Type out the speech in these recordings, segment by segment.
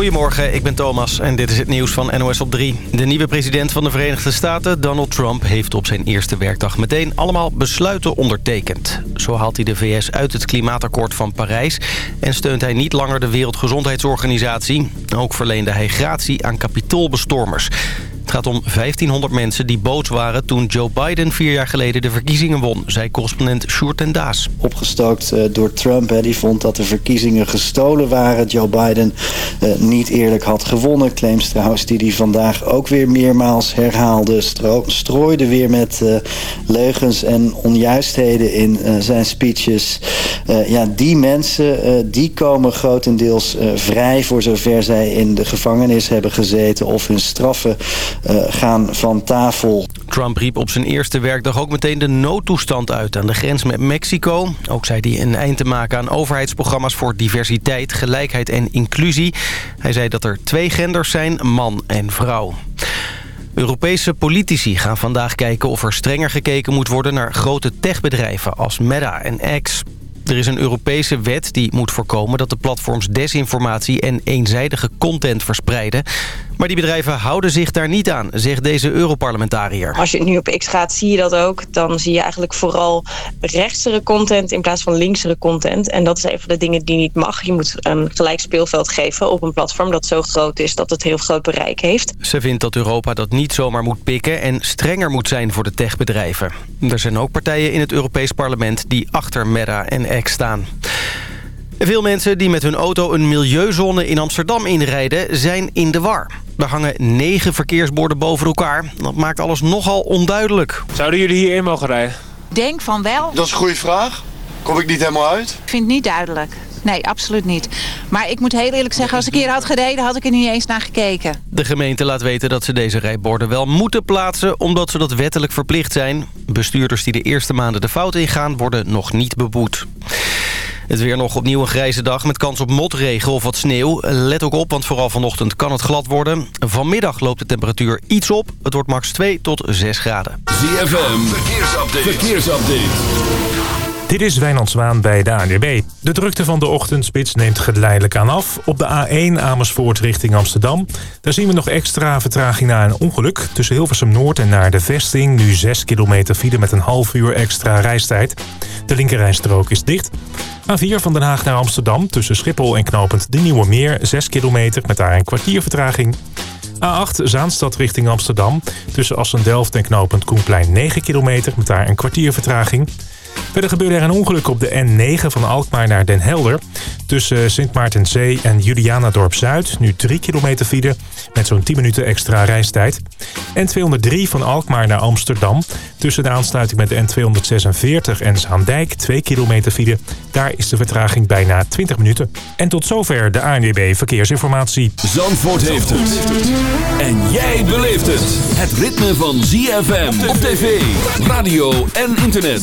Goedemorgen, ik ben Thomas en dit is het nieuws van NOS op 3. De nieuwe president van de Verenigde Staten, Donald Trump... heeft op zijn eerste werkdag meteen allemaal besluiten ondertekend. Zo haalt hij de VS uit het klimaatakkoord van Parijs... en steunt hij niet langer de Wereldgezondheidsorganisatie. Ook verleende hij gratie aan kapitoolbestormers. Het gaat om 1500 mensen die boos waren toen Joe Biden vier jaar geleden de verkiezingen won, zei correspondent Sjoerd en Daas. Opgestookt uh, door Trump, die vond dat de verkiezingen gestolen waren. Joe Biden uh, niet eerlijk had gewonnen. Claims trouwens die hij vandaag ook weer meermaals herhaalde. Stro strooide weer met uh, leugens en onjuistheden in zijn speeches. ja, die mensen die komen grotendeels vrij voor zover zij in de gevangenis hebben gezeten of hun straffen gaan van tafel. Trump riep op zijn eerste werkdag ook meteen de noodtoestand uit aan de grens met Mexico. Ook zei hij een eind te maken aan overheidsprogramma's voor diversiteit, gelijkheid en inclusie. Hij zei dat er twee genders zijn, man en vrouw. Europese politici gaan vandaag kijken of er strenger gekeken moet worden naar grote techbedrijven als Meta en X. Er is een Europese wet die moet voorkomen dat de platforms desinformatie en eenzijdige content verspreiden. Maar die bedrijven houden zich daar niet aan, zegt deze Europarlementariër. Als je nu op X gaat, zie je dat ook. Dan zie je eigenlijk vooral rechtsere content in plaats van linksere content. En dat is een van de dingen die niet mag. Je moet een gelijk speelveld geven op een platform dat zo groot is dat het heel groot bereik heeft. Ze vindt dat Europa dat niet zomaar moet pikken en strenger moet zijn voor de techbedrijven. Er zijn ook partijen in het Europees Parlement die achter Meta en X staan. Veel mensen die met hun auto een milieuzone in Amsterdam inrijden zijn in de war. Er hangen negen verkeersborden boven elkaar. Dat maakt alles nogal onduidelijk. Zouden jullie hierin mogen rijden? Denk van wel. Dat is een goede vraag. Kom ik niet helemaal uit? Ik vind het niet duidelijk. Nee, absoluut niet. Maar ik moet heel eerlijk zeggen, als ik hier had gereden... had ik er niet eens naar gekeken. De gemeente laat weten dat ze deze rijborden wel moeten plaatsen... omdat ze dat wettelijk verplicht zijn. Bestuurders die de eerste maanden de fout ingaan... worden nog niet beboet. Het weer nog opnieuw een grijze dag met kans op motregen of wat sneeuw. Let ook op, want vooral vanochtend kan het glad worden. Vanmiddag loopt de temperatuur iets op. Het wordt max 2 tot 6 graden. ZFM, verkeersupdate. verkeersupdate. Dit is Wijnand Zwaan bij de ANWB. De drukte van de ochtendspits neemt geleidelijk aan af. Op de A1 Amersfoort richting Amsterdam. Daar zien we nog extra vertraging na een ongeluk. Tussen Hilversum Noord en naar de vesting. Nu 6 kilometer file met een half uur extra reistijd. De linkerrijstrook is dicht. A4 van Den Haag naar Amsterdam. Tussen Schiphol en Knopend de Nieuwe Meer. 6 kilometer met daar een kwartier vertraging. A8 Zaanstad richting Amsterdam. Tussen Assen-Delft en Knopend Koenplein 9 kilometer met daar een kwartier vertraging. Verder gebeurde er een ongeluk op de N9 van Alkmaar naar Den Helder. Tussen Sint Maartenzee en Julianadorp Zuid. Nu 3 kilometer file met zo'n 10 minuten extra reistijd. N203 van Alkmaar naar Amsterdam. Tussen de aansluiting met de N246 en Zaandijk 2 kilometer file. Daar is de vertraging bijna 20 minuten. En tot zover de ANWB Verkeersinformatie. Zandvoort heeft het. En jij beleeft het. Het ritme van ZFM op tv, radio en internet.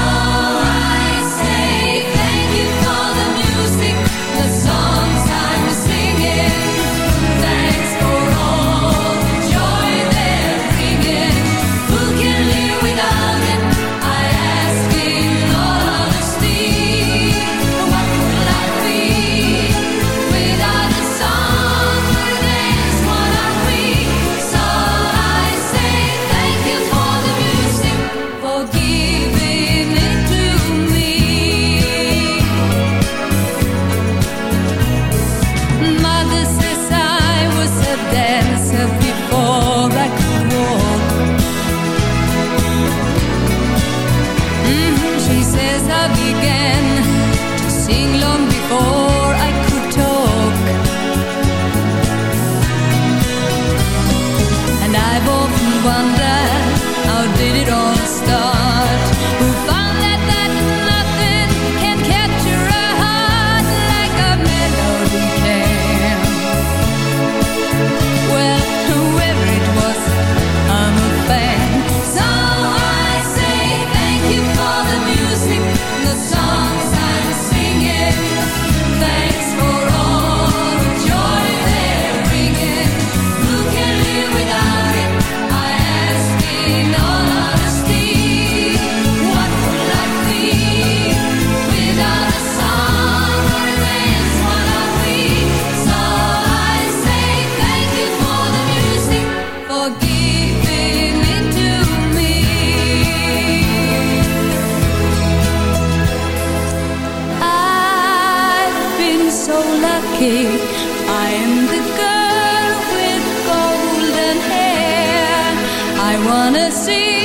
i'm the girl wanna see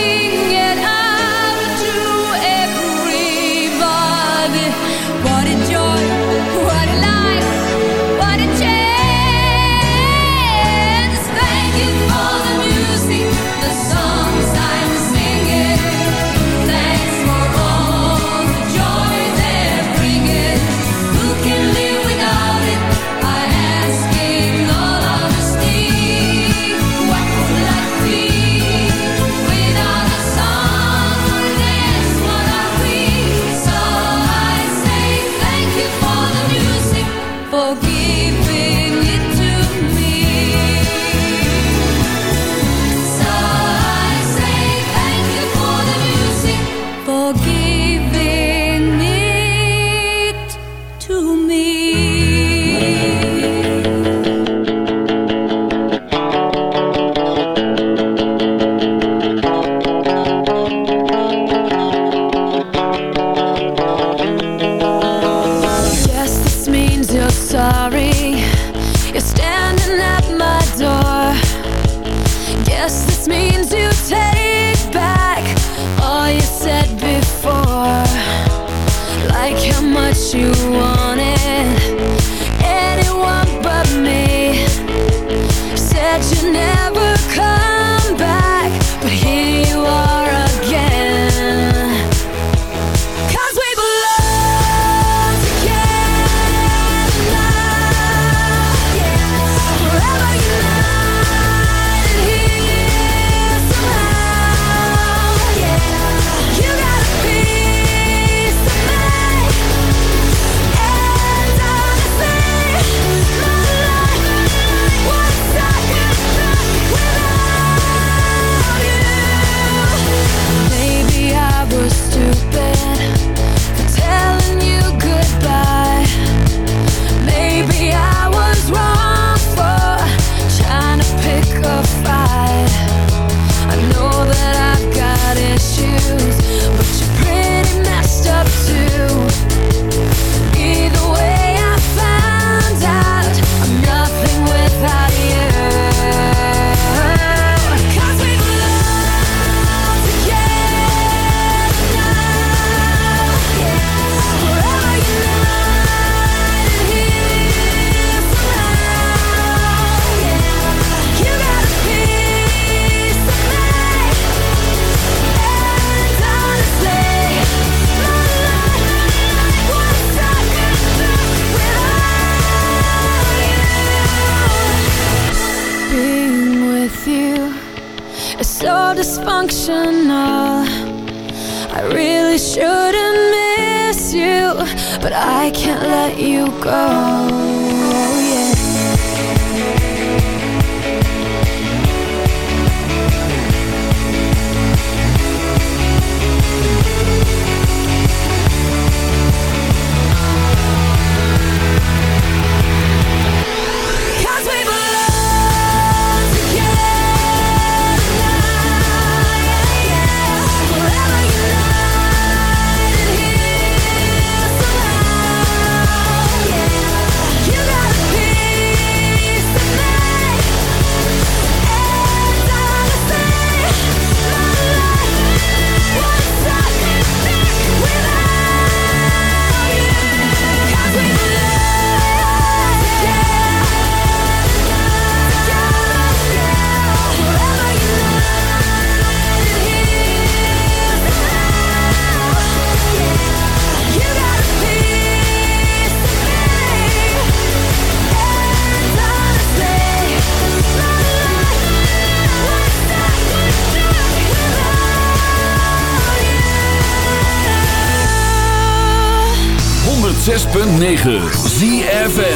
106.9 ZFN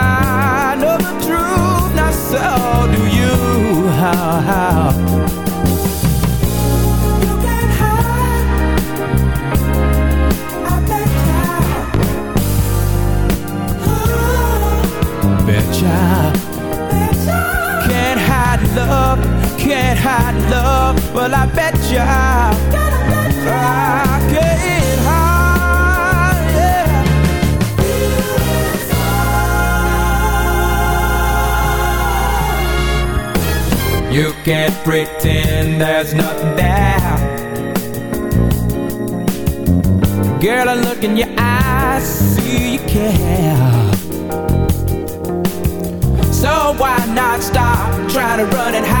Pretend there's nothing there. Girl, I look in your eyes, see you care. So why not stop, try to run and hide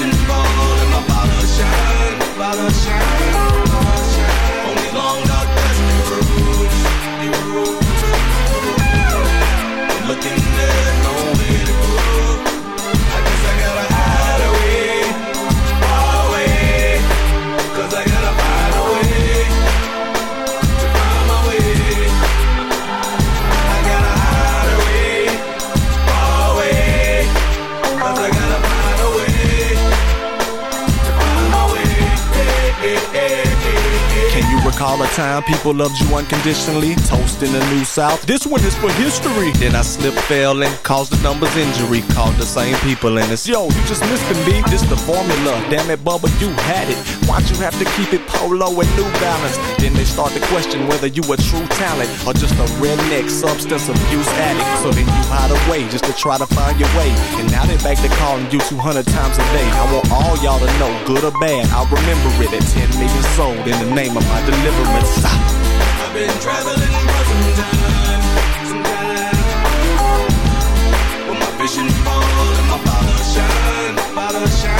ocean fall and my bottle shine, bottle shine, bottle shine. Only long dark past they were rude, they. Looking there. Time, people loved you unconditionally. Toasting the new South. This one is for history. Then I slipped, fell, and caused the numbers injury. Called the same people, and it's yo, you just missed the beat. This the formula. Damn it, Bubba, you had it. Why'd you have to keep it polo and New Balance? Then they start to question whether you a true talent or just a redneck substance abuse addict. So then you hide away just to try to find your way. And now they back to calling you 200 times a day. I want all y'all to know, good or bad, I'll remember it at 10 million sold in the name of my deliverance. I've been traveling for some time, some time. My vision bold and my bottle shine, bottle shine,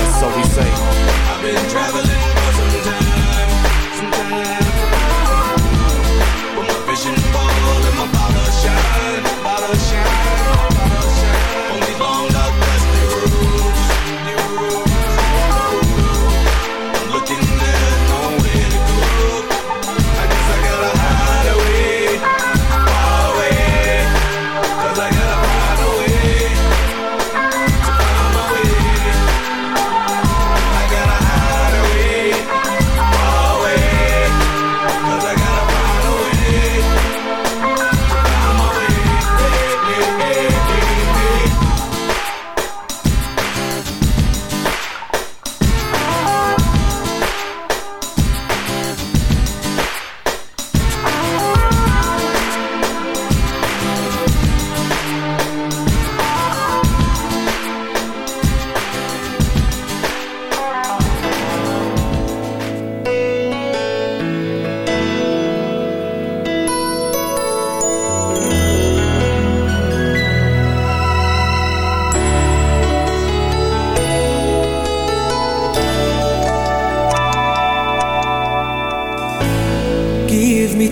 So we say, I've been traveling for some time, some time. My vision and my bottle shine, bottle shine,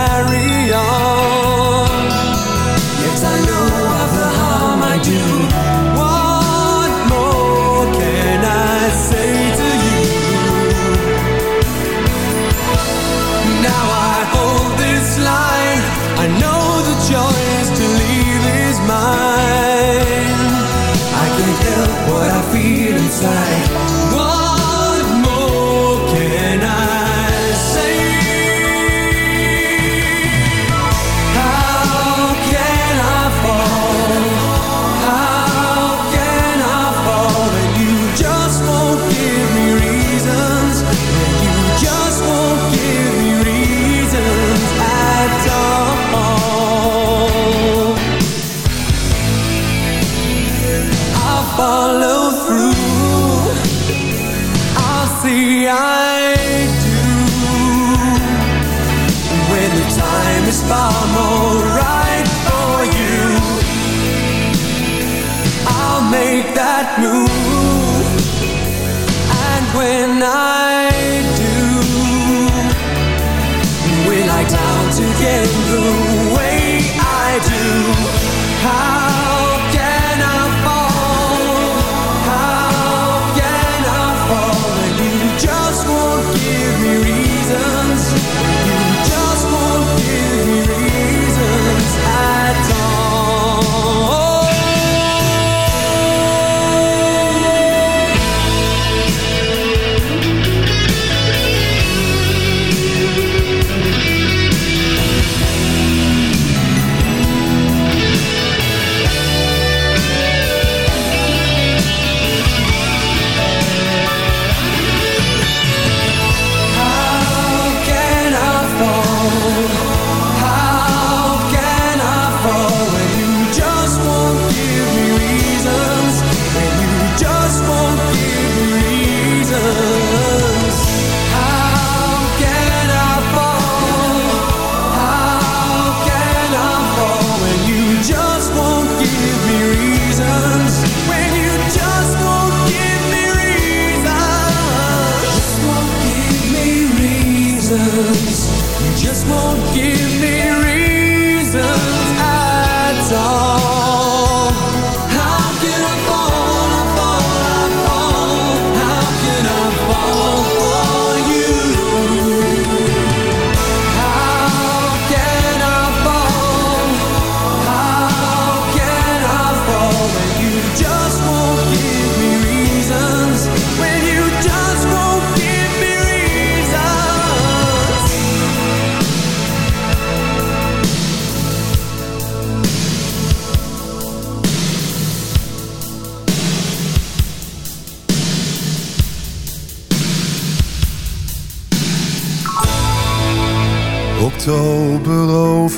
I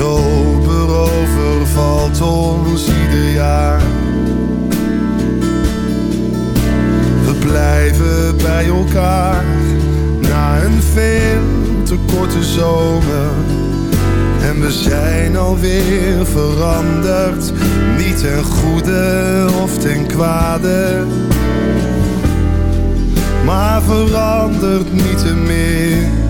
Oktober overvalt ons ieder jaar. We blijven bij elkaar na een veel te korte zomer. En we zijn alweer veranderd, niet ten goede of ten kwade. Maar verandert niet te meer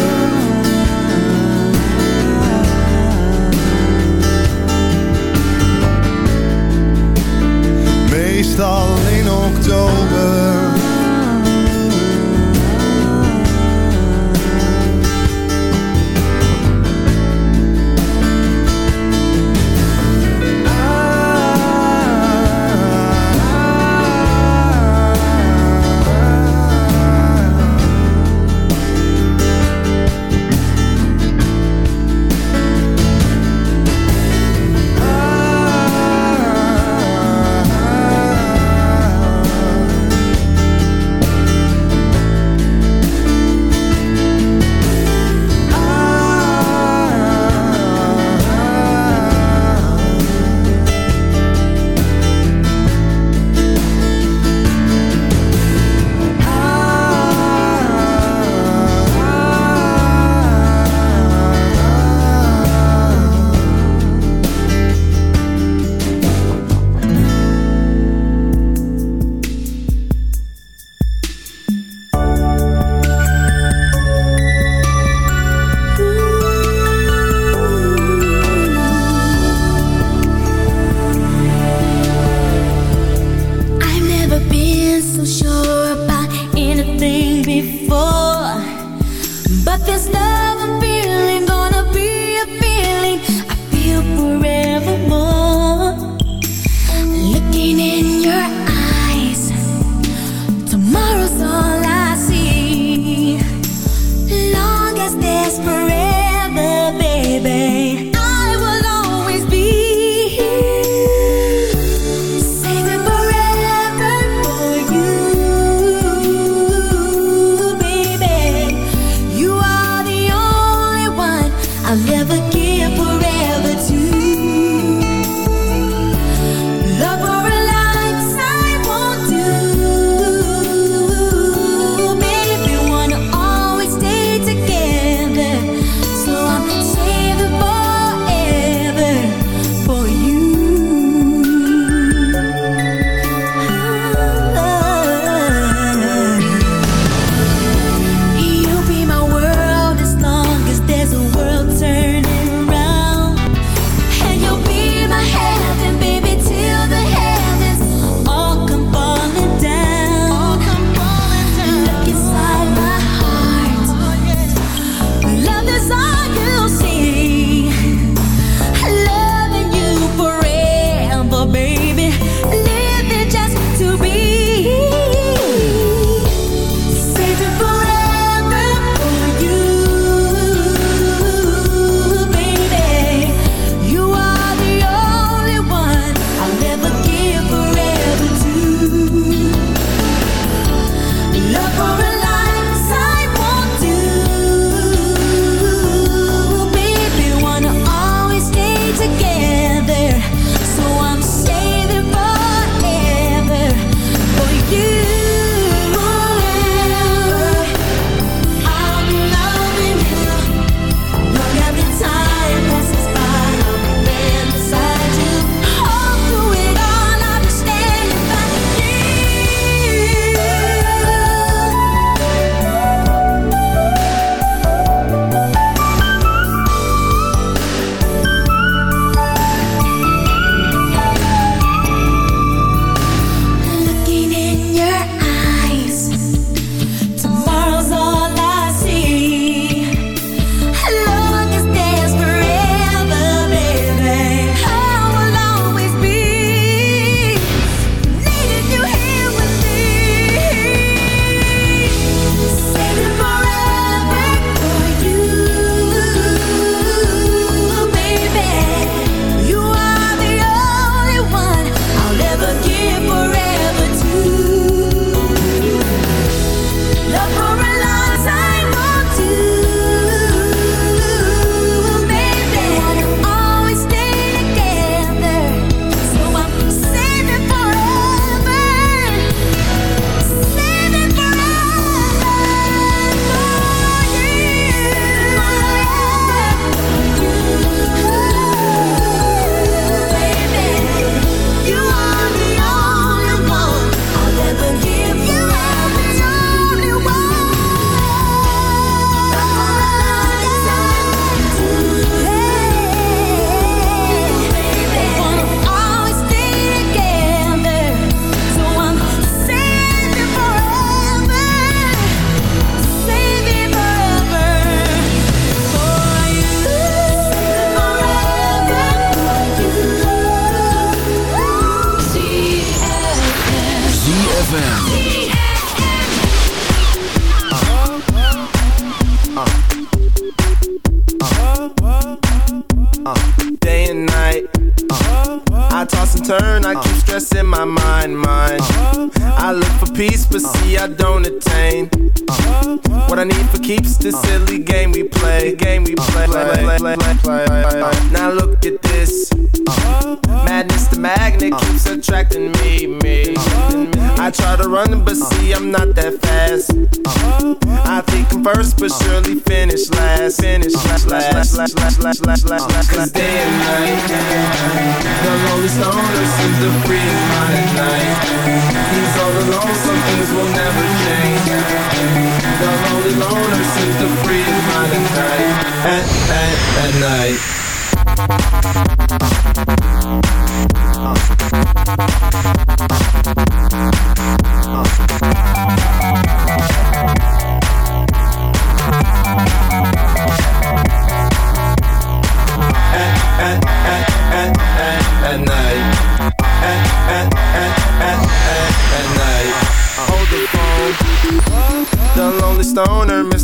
Meestal in oktober.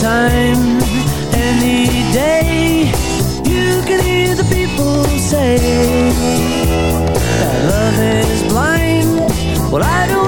time, any day. You can hear the people say that love is blind. Well, I don't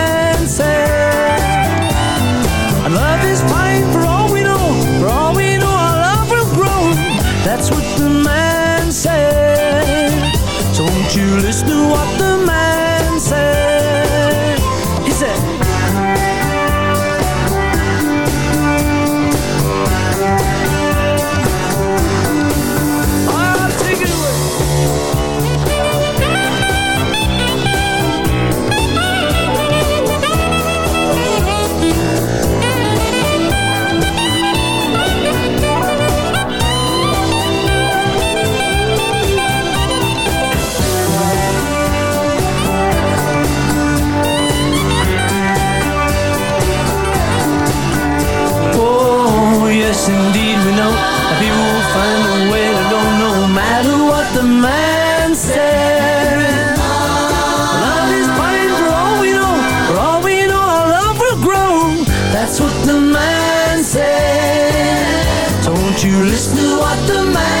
you listen to what the man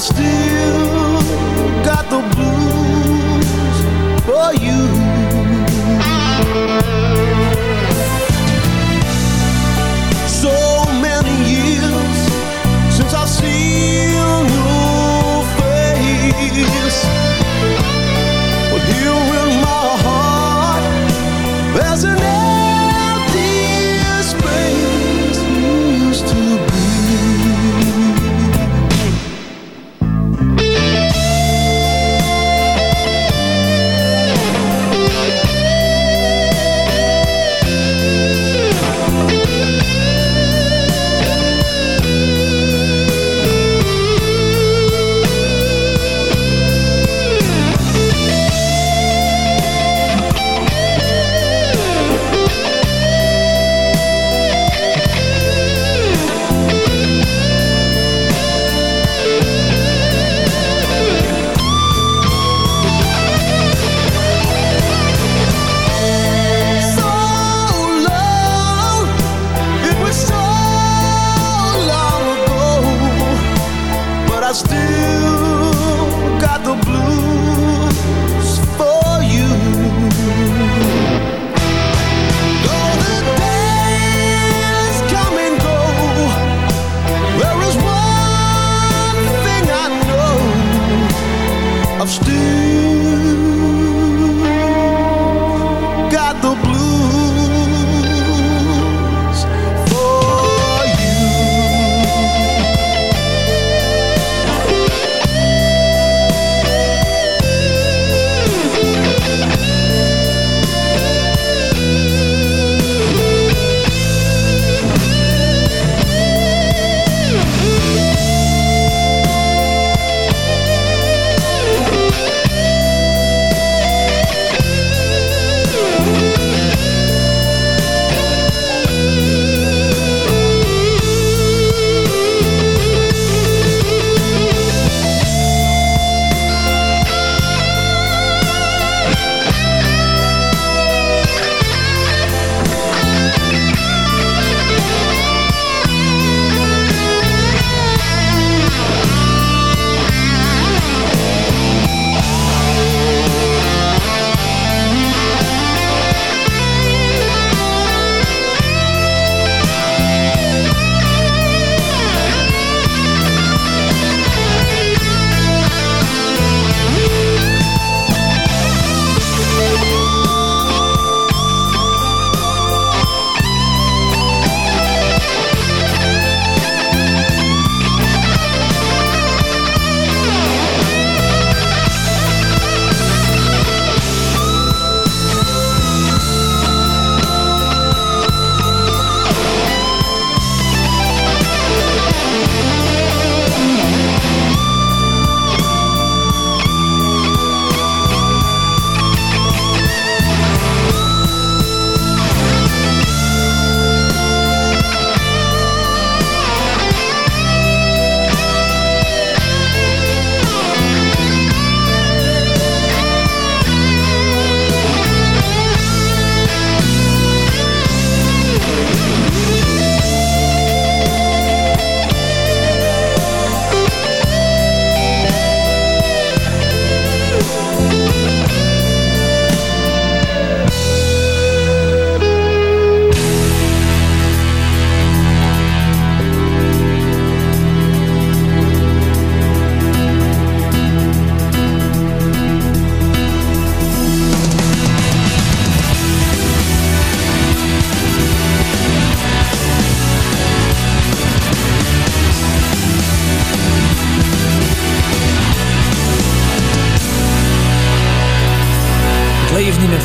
still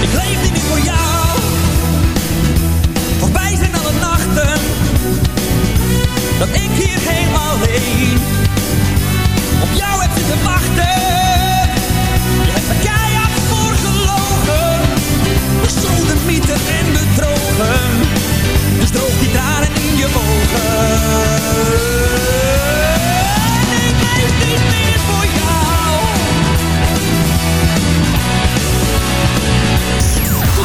Ik leef niet voor jou. Voorbij zijn alle nachten dat ik hier helemaal alleen op jou heb zitten wachten. Je hebt me keihard voor gelogen, bestolen, mythen en bedrogen. Dus droog die tranen in je ogen.